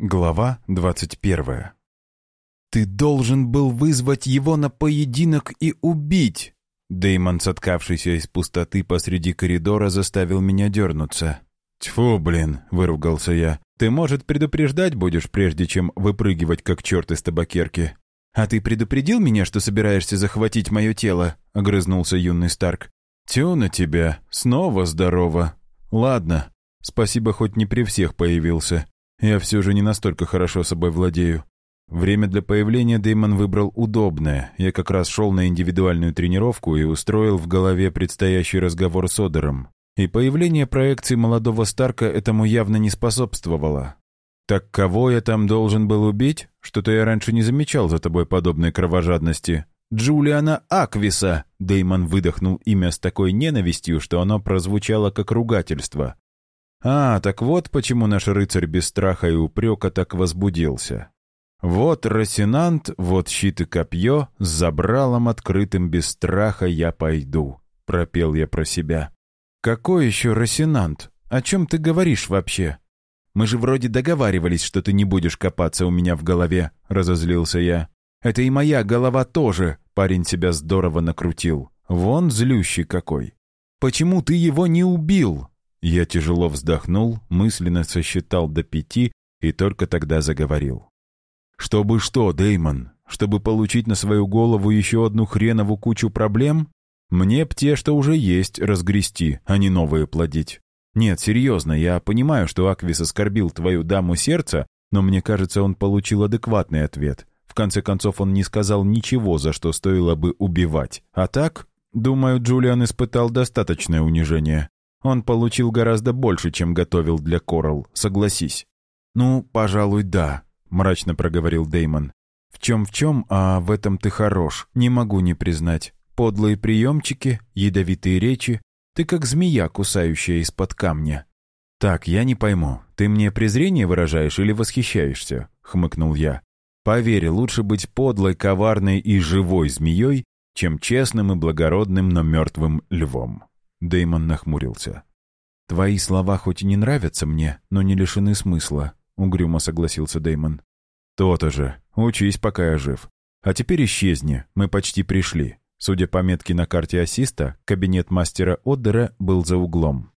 Глава двадцать первая. «Ты должен был вызвать его на поединок и убить!» Дэймон, соткавшийся из пустоты посреди коридора, заставил меня дернуться. «Тьфу, блин!» — выругался я. «Ты, может, предупреждать будешь, прежде чем выпрыгивать, как черт из табакерки?» «А ты предупредил меня, что собираешься захватить мое тело?» — огрызнулся юный Старк. «Тю на тебя! Снова здорово! Ладно, спасибо, хоть не при всех появился. Я все же не настолько хорошо собой владею. Время для появления Дэймон выбрал удобное. Я как раз шел на индивидуальную тренировку и устроил в голове предстоящий разговор с Одером. И появление проекции молодого Старка этому явно не способствовало. «Так кого я там должен был убить? Что-то я раньше не замечал за тобой подобной кровожадности». «Джулиана Аквиса!» Дэймон выдохнул имя с такой ненавистью, что оно прозвучало как ругательство. А, так вот почему наш рыцарь без страха и упрека так возбудился. Вот Росинант, вот щит и копье, с забралом открытым без страха я пойду, пропел я про себя. Какой еще Росинант? О чем ты говоришь вообще? Мы же вроде договаривались, что ты не будешь копаться у меня в голове, разозлился я. Это и моя голова тоже, парень себя здорово накрутил. Вон злющий какой. Почему ты его не убил? Я тяжело вздохнул, мысленно сосчитал до пяти и только тогда заговорил. «Чтобы что, Деймон? Чтобы получить на свою голову еще одну хренову кучу проблем? Мне б те, что уже есть, разгрести, а не новые плодить. Нет, серьезно, я понимаю, что Аквис оскорбил твою даму сердца, но мне кажется, он получил адекватный ответ. В конце концов, он не сказал ничего, за что стоило бы убивать. А так, думаю, Джулиан испытал достаточное унижение. Он получил гораздо больше, чем готовил для Коралл, согласись». «Ну, пожалуй, да», — мрачно проговорил Деймон. «В чем-в чем, а в этом ты хорош, не могу не признать. Подлые приемчики, ядовитые речи, ты как змея, кусающая из-под камня». «Так, я не пойму, ты мне презрение выражаешь или восхищаешься?» — хмыкнул я. «Поверь, лучше быть подлой, коварной и живой змеей, чем честным и благородным, но мертвым львом». Дэймон нахмурился. «Твои слова хоть и не нравятся мне, но не лишены смысла», — угрюмо согласился Дэймон. «То-то же. Учись, пока я жив. А теперь исчезни, мы почти пришли». Судя по метке на карте ассиста, кабинет мастера Оддера был за углом.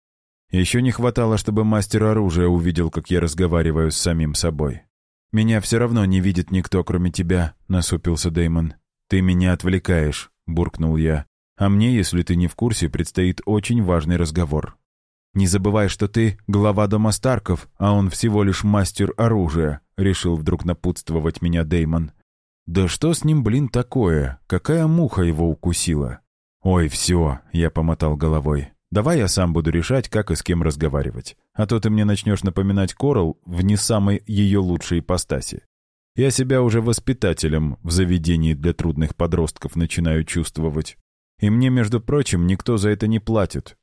Еще не хватало, чтобы мастер оружия увидел, как я разговариваю с самим собой. «Меня все равно не видит никто, кроме тебя», — насупился Дэймон. «Ты меня отвлекаешь», — буркнул я. А мне, если ты не в курсе, предстоит очень важный разговор. Не забывай, что ты глава дома Старков, а он всего лишь мастер оружия», — решил вдруг напутствовать меня Деймон. «Да что с ним, блин, такое? Какая муха его укусила?» «Ой, все», — я помотал головой. «Давай я сам буду решать, как и с кем разговаривать. А то ты мне начнешь напоминать Корал в не самой ее лучшей ипостаси. Я себя уже воспитателем в заведении для трудных подростков начинаю чувствовать. И мне, между прочим, никто за это не платит.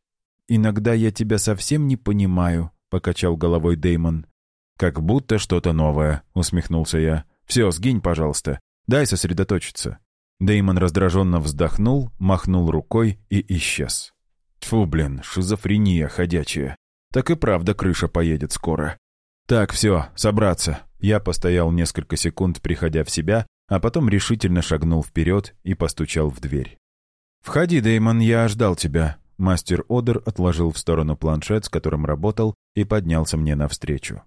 «Иногда я тебя совсем не понимаю», — покачал головой Деймон. «Как будто что-то новое», — усмехнулся я. «Все, сгинь, пожалуйста. Дай сосредоточиться». Деймон раздраженно вздохнул, махнул рукой и исчез. Тьфу, блин, шизофрения ходячая. Так и правда крыша поедет скоро. Так, все, собраться. Я постоял несколько секунд, приходя в себя, а потом решительно шагнул вперед и постучал в дверь. «Входи, Дэймон, я ждал тебя». Мастер Одер отложил в сторону планшет, с которым работал, и поднялся мне навстречу.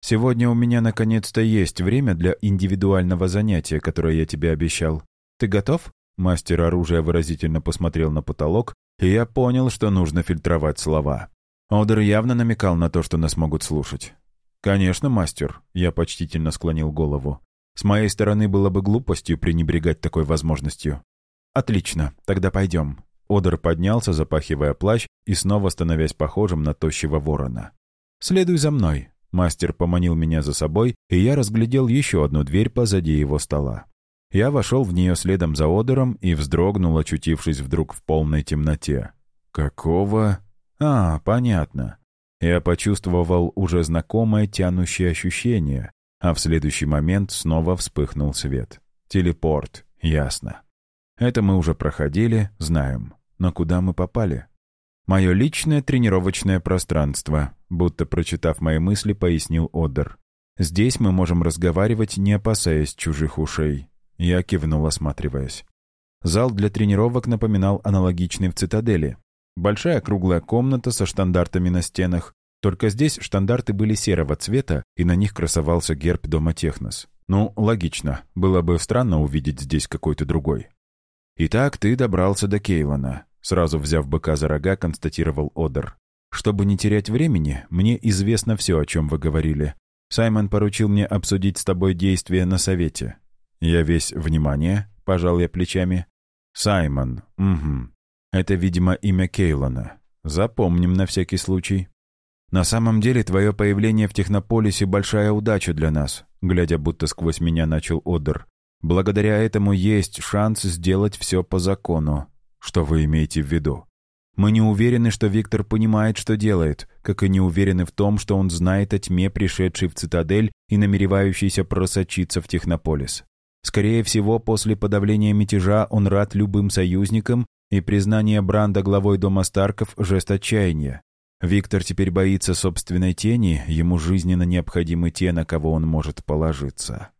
«Сегодня у меня наконец-то есть время для индивидуального занятия, которое я тебе обещал. Ты готов?» Мастер оружия выразительно посмотрел на потолок, и я понял, что нужно фильтровать слова. Одер явно намекал на то, что нас могут слушать. «Конечно, мастер», — я почтительно склонил голову. «С моей стороны было бы глупостью пренебрегать такой возможностью. «Отлично, тогда пойдем». Одер поднялся, запахивая плащ и снова становясь похожим на тощего ворона. «Следуй за мной». Мастер поманил меня за собой, и я разглядел еще одну дверь позади его стола. Я вошел в нее следом за Одером и вздрогнул, очутившись вдруг в полной темноте. «Какого?» «А, понятно». Я почувствовал уже знакомое тянущее ощущение, а в следующий момент снова вспыхнул свет. «Телепорт, ясно». Это мы уже проходили, знаем. Но куда мы попали? Мое личное тренировочное пространство, будто прочитав мои мысли, пояснил Одер. Здесь мы можем разговаривать, не опасаясь чужих ушей». Я кивнул, осматриваясь. Зал для тренировок напоминал аналогичный в цитадели. Большая круглая комната со штандартами на стенах. Только здесь штандарты были серого цвета, и на них красовался герб дома Технос. Ну, логично. Было бы странно увидеть здесь какой-то другой. «Итак, ты добрался до Кейлана», — сразу взяв быка за рога, констатировал Одер. «Чтобы не терять времени, мне известно все, о чем вы говорили. Саймон поручил мне обсудить с тобой действия на совете. Я весь внимание, пожал я плечами. Саймон, угу. Это, видимо, имя Кейлона. Запомним на всякий случай. На самом деле, твое появление в Технополисе — большая удача для нас, глядя будто сквозь меня начал Одер. Благодаря этому есть шанс сделать все по закону. Что вы имеете в виду? Мы не уверены, что Виктор понимает, что делает, как и не уверены в том, что он знает о тьме, пришедшей в цитадель и намеревающейся просочиться в Технополис. Скорее всего, после подавления мятежа он рад любым союзникам, и признание Бранда главой дома Старков – жест отчаяния. Виктор теперь боится собственной тени, ему жизненно необходимы те, на кого он может положиться.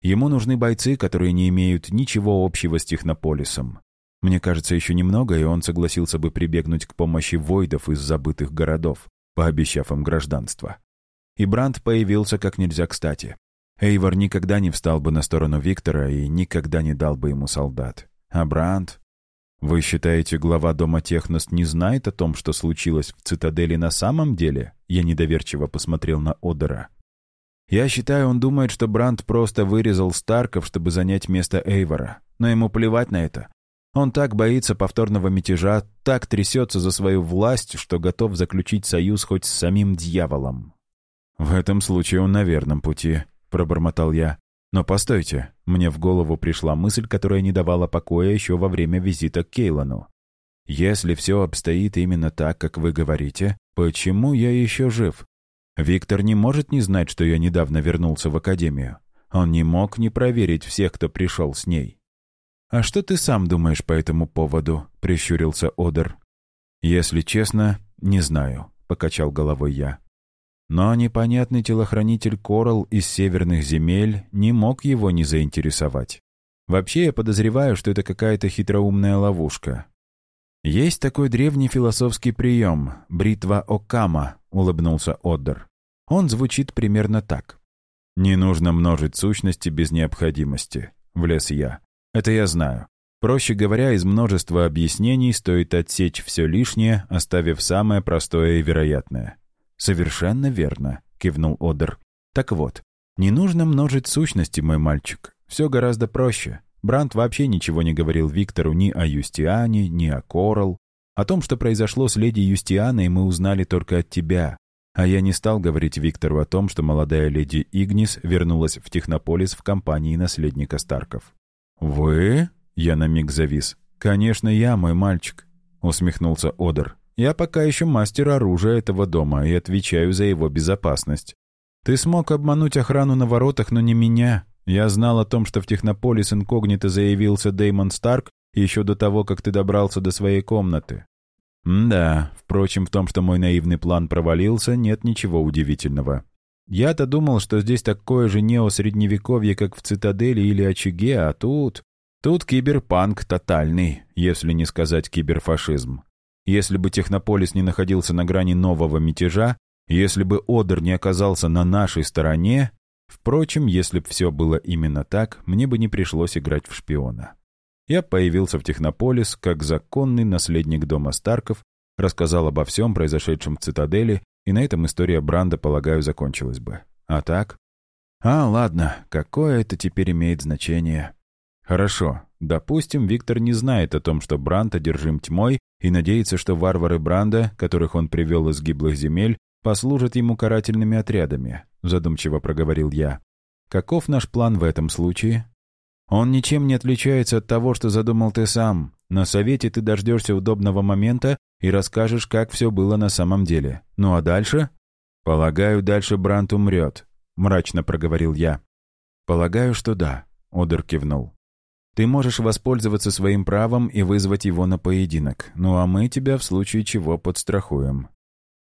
Ему нужны бойцы, которые не имеют ничего общего с Технополисом. Мне кажется, еще немного, и он согласился бы прибегнуть к помощи войдов из забытых городов, пообещав им гражданство. И Бранд появился как нельзя кстати. Эйвор никогда не встал бы на сторону Виктора и никогда не дал бы ему солдат. А Бранд... Вы считаете, глава дома Технос не знает о том, что случилось в цитадели на самом деле? Я недоверчиво посмотрел на Одера. Я считаю, он думает, что Бранд просто вырезал Старков, чтобы занять место Эйвора. Но ему плевать на это. Он так боится повторного мятежа, так трясется за свою власть, что готов заключить союз хоть с самим дьяволом. «В этом случае он на верном пути», — пробормотал я. «Но постойте, мне в голову пришла мысль, которая не давала покоя еще во время визита к Кейлану. Если все обстоит именно так, как вы говорите, почему я еще жив? Виктор не может не знать, что я недавно вернулся в Академию. Он не мог не проверить всех, кто пришел с ней. «А что ты сам думаешь по этому поводу?» — прищурился Одер. «Если честно, не знаю», — покачал головой я. Но непонятный телохранитель Корал из северных земель не мог его не заинтересовать. Вообще, я подозреваю, что это какая-то хитроумная ловушка. «Есть такой древний философский прием — бритва Окама», — улыбнулся Оддер. Он звучит примерно так. «Не нужно множить сущности без необходимости», — влез я. Это я знаю. Проще говоря, из множества объяснений стоит отсечь все лишнее, оставив самое простое и вероятное. «Совершенно верно», — кивнул Одер. «Так вот, не нужно множить сущности, мой мальчик. Все гораздо проще. Бранд вообще ничего не говорил Виктору ни о Юстиане, ни о Корал. О том, что произошло с леди Юстианой, мы узнали только от тебя. А я не стал говорить Виктору о том, что молодая леди Игнис вернулась в Технополис в компании наследника Старков. «Вы?» — я на миг завис. «Конечно, я, мой мальчик», — усмехнулся Одер. «Я пока еще мастер оружия этого дома и отвечаю за его безопасность. Ты смог обмануть охрану на воротах, но не меня. Я знал о том, что в Технополис инкогнито заявился Деймон Старк еще до того, как ты добрался до своей комнаты. Да, впрочем, в том, что мой наивный план провалился, нет ничего удивительного. Я-то думал, что здесь такое же неосредневековье, как в Цитадели или Очаге, а тут... Тут киберпанк тотальный, если не сказать киберфашизм. Если бы Технополис не находился на грани нового мятежа, если бы Одер не оказался на нашей стороне... Впрочем, если бы все было именно так, мне бы не пришлось играть в шпиона. Я появился в Технополис как законный наследник дома Старков, рассказал обо всем произошедшем в Цитадели и на этом история Бранда, полагаю, закончилась бы. А так? А, ладно, какое это теперь имеет значение? Хорошо, допустим, Виктор не знает о том, что Бранд одержим тьмой и надеется, что варвары Бранда, которых он привел из гиблых земель, послужат ему карательными отрядами, задумчиво проговорил я. Каков наш план в этом случае? Он ничем не отличается от того, что задумал ты сам. На совете ты дождешься удобного момента и расскажешь, как все было на самом деле. Ну а дальше? Полагаю, дальше Брант умрет, мрачно проговорил я. Полагаю, что да, Одер кивнул. Ты можешь воспользоваться своим правом и вызвать его на поединок, ну а мы тебя в случае чего подстрахуем.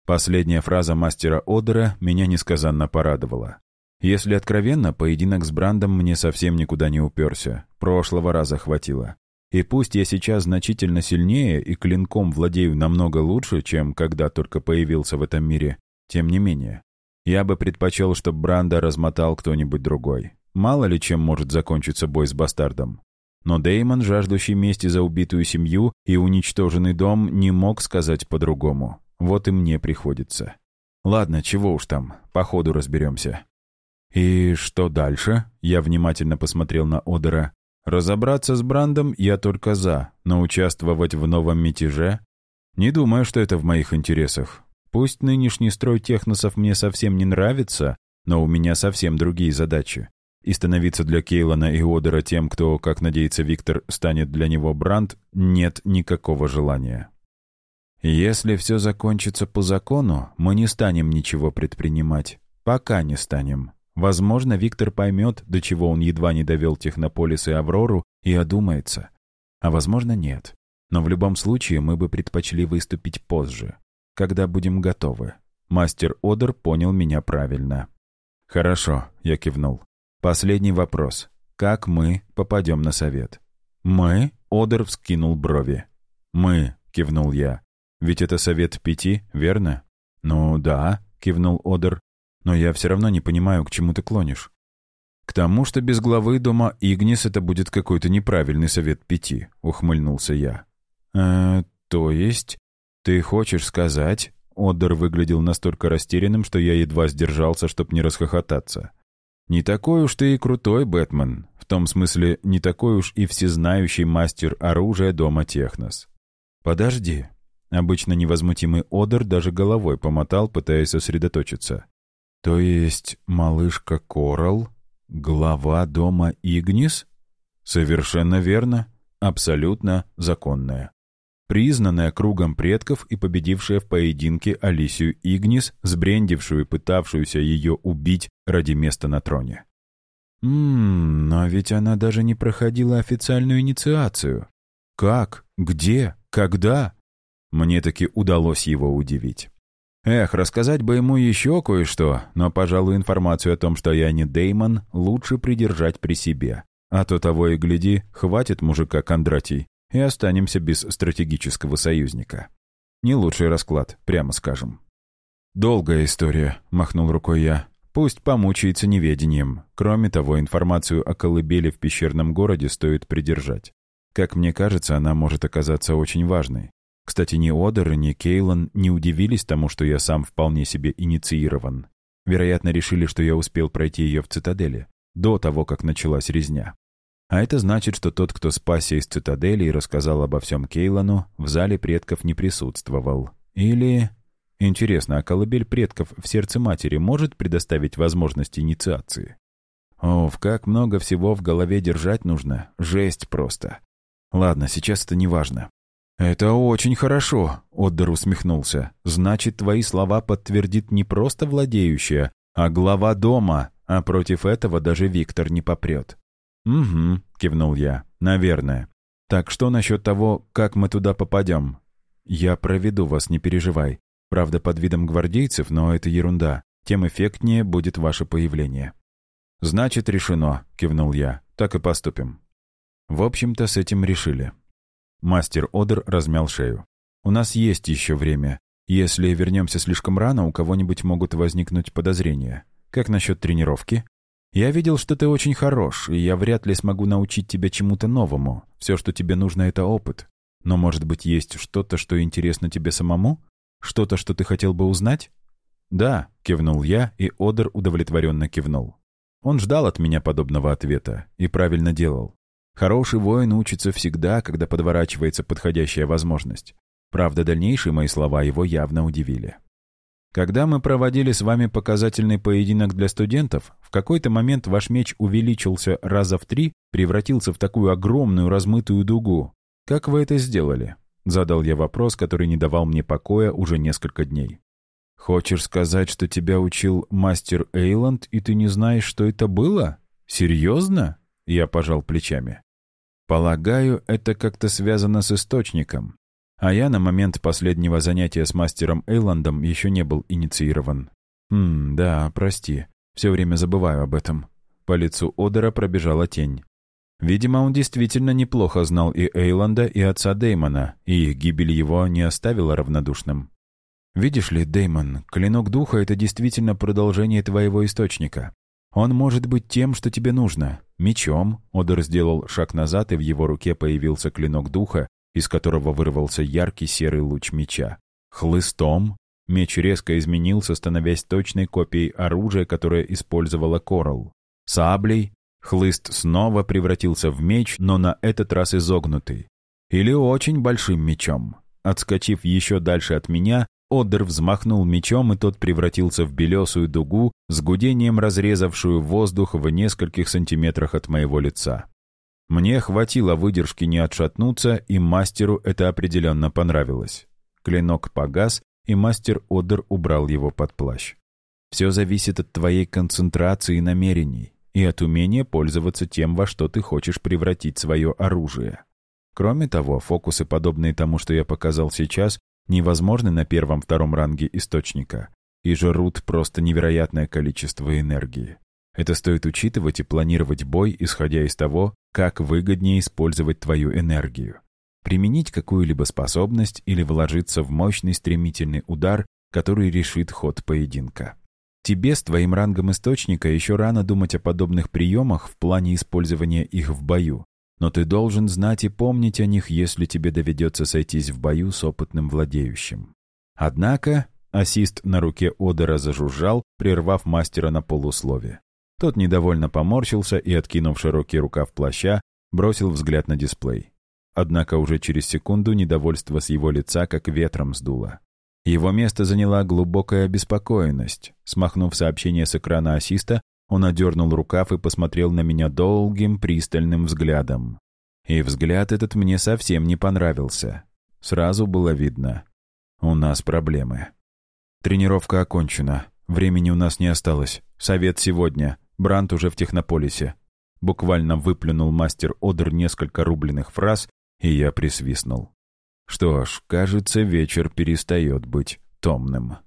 Последняя фраза мастера Одера меня несказанно порадовала. Если откровенно, поединок с Брандом мне совсем никуда не уперся. Прошлого раза хватило. И пусть я сейчас значительно сильнее и клинком владею намного лучше, чем когда только появился в этом мире, тем не менее, я бы предпочел, чтобы Бранда размотал кто-нибудь другой. Мало ли чем может закончиться бой с бастардом. Но Деймон, жаждущий мести за убитую семью и уничтоженный дом, не мог сказать по-другому. Вот и мне приходится. Ладно, чего уж там, по ходу разберемся. «И что дальше?» Я внимательно посмотрел на Одера. «Разобраться с Брандом я только за, но участвовать в новом мятеже? Не думаю, что это в моих интересах. Пусть нынешний строй техносов мне совсем не нравится, но у меня совсем другие задачи. И становиться для Кейлона и Одера тем, кто, как надеется Виктор, станет для него Бранд, нет никакого желания. Если все закончится по закону, мы не станем ничего предпринимать. Пока не станем. Возможно, Виктор поймет, до чего он едва не довел Технополис и Аврору, и одумается. А возможно, нет. Но в любом случае мы бы предпочли выступить позже когда будем готовы. Мастер Одер понял меня правильно. «Хорошо», — я кивнул. «Последний вопрос. Как мы попадем на совет?» «Мы?» — Одер вскинул брови. «Мы», — кивнул я. «Ведь это совет пяти, верно?» «Ну да», — кивнул Одер. «Но я все равно не понимаю, к чему ты клонишь». «К тому, что без главы дома Игнис это будет какой-то неправильный совет пяти», — ухмыльнулся я. «Э, то есть...» «Ты хочешь сказать...» Оддер выглядел настолько растерянным, что я едва сдержался, чтобы не расхохотаться. «Не такой уж ты и крутой, Бэтмен. В том смысле, не такой уж и всезнающий мастер оружия дома Технос». «Подожди». Обычно невозмутимый Одер даже головой помотал, пытаясь сосредоточиться. «То есть малышка Корал — глава дома Игнис?» «Совершенно верно. Абсолютно законная признанная кругом предков и победившая в поединке Алисию Игнис, сбрендившую и пытавшуюся ее убить ради места на троне. «Ммм, но ведь она даже не проходила официальную инициацию. Как? Где? Когда?» Мне таки удалось его удивить. Эх, рассказать бы ему еще кое-что, но, пожалуй, информацию о том, что я не Деймон, лучше придержать при себе. А то того и гляди, хватит мужика Кондратий и останемся без стратегического союзника. Не лучший расклад, прямо скажем. «Долгая история», — махнул рукой я. «Пусть помучается неведением. Кроме того, информацию о колыбели в пещерном городе стоит придержать. Как мне кажется, она может оказаться очень важной. Кстати, ни Одер, ни Кейлан не удивились тому, что я сам вполне себе инициирован. Вероятно, решили, что я успел пройти ее в цитадели, до того, как началась резня. А это значит, что тот, кто спасся из цитадели и рассказал обо всем Кейлану, в зале предков не присутствовал. Или... Интересно, а колыбель предков в сердце матери может предоставить возможность инициации? Оф, как много всего в голове держать нужно. Жесть просто. Ладно, сейчас это не важно. «Это очень хорошо», — Отдер усмехнулся. «Значит, твои слова подтвердит не просто владеющая, а глава дома, а против этого даже Виктор не попрет. «Угу», — кивнул я, — «наверное. Так что насчет того, как мы туда попадем?» «Я проведу вас, не переживай. Правда, под видом гвардейцев, но это ерунда. Тем эффектнее будет ваше появление». «Значит, решено», — кивнул я. «Так и поступим». В общем-то, с этим решили. Мастер Одер размял шею. «У нас есть еще время. Если вернемся слишком рано, у кого-нибудь могут возникнуть подозрения. Как насчет тренировки?» Я видел, что ты очень хорош, и я вряд ли смогу научить тебя чему-то новому. Все, что тебе нужно, это опыт. Но, может быть, есть что-то, что интересно тебе самому? Что-то, что ты хотел бы узнать?» «Да», — кивнул я, и Одер удовлетворенно кивнул. Он ждал от меня подобного ответа и правильно делал. Хороший воин учится всегда, когда подворачивается подходящая возможность. Правда, дальнейшие мои слова его явно удивили. Когда мы проводили с вами показательный поединок для студентов, в какой-то момент ваш меч увеличился раза в три, превратился в такую огромную размытую дугу. Как вы это сделали? Задал я вопрос, который не давал мне покоя уже несколько дней. Хочешь сказать, что тебя учил мастер Эйланд, и ты не знаешь, что это было? Серьезно? Я пожал плечами. Полагаю, это как-то связано с источником. А я на момент последнего занятия с мастером Эйландом еще не был инициирован. Хм, да, прости. Все время забываю об этом. По лицу Одера пробежала тень. Видимо, он действительно неплохо знал и Эйланда, и отца Деймона, и их гибель его не оставила равнодушным. «Видишь ли, Деймон, клинок духа — это действительно продолжение твоего источника. Он может быть тем, что тебе нужно. Мечом». Одер сделал шаг назад, и в его руке появился клинок духа, из которого вырвался яркий серый луч меча. Хлыстом. Меч резко изменился, становясь точной копией оружия, которое использовала Коралл. Саблей. Хлыст снова превратился в меч, но на этот раз изогнутый. Или очень большим мечом. Отскочив еще дальше от меня, Оддер взмахнул мечом, и тот превратился в белесую дугу с гудением, разрезавшую воздух в нескольких сантиметрах от моего лица. Мне хватило выдержки не отшатнуться, и мастеру это определенно понравилось. Клинок погас, и мастер Оддер убрал его под плащ. «Все зависит от твоей концентрации и намерений, и от умения пользоваться тем, во что ты хочешь превратить свое оружие. Кроме того, фокусы, подобные тому, что я показал сейчас, невозможны на первом-втором ранге источника и жрут просто невероятное количество энергии. Это стоит учитывать и планировать бой, исходя из того, как выгоднее использовать твою энергию. Применить какую-либо способность или вложиться в мощный стремительный удар, который решит ход поединка. Тебе с твоим рангом источника еще рано думать о подобных приемах в плане использования их в бою, но ты должен знать и помнить о них, если тебе доведется сойтись в бою с опытным владеющим. Однако ассист на руке Одера зажужжал, прервав мастера на полуслове. Тот недовольно поморщился и, откинув широкий рукав плаща, бросил взгляд на дисплей. Однако уже через секунду недовольство с его лица как ветром сдуло. Его место заняла глубокая обеспокоенность. Смахнув сообщение с экрана ассиста, он одернул рукав и посмотрел на меня долгим, пристальным взглядом. И взгляд этот мне совсем не понравился. Сразу было видно. У нас проблемы. Тренировка окончена. Времени у нас не осталось. Совет сегодня. Брант уже в Технополисе. Буквально выплюнул мастер Одер несколько рубленых фраз, и я присвистнул. Что ж, кажется, вечер перестает быть томным.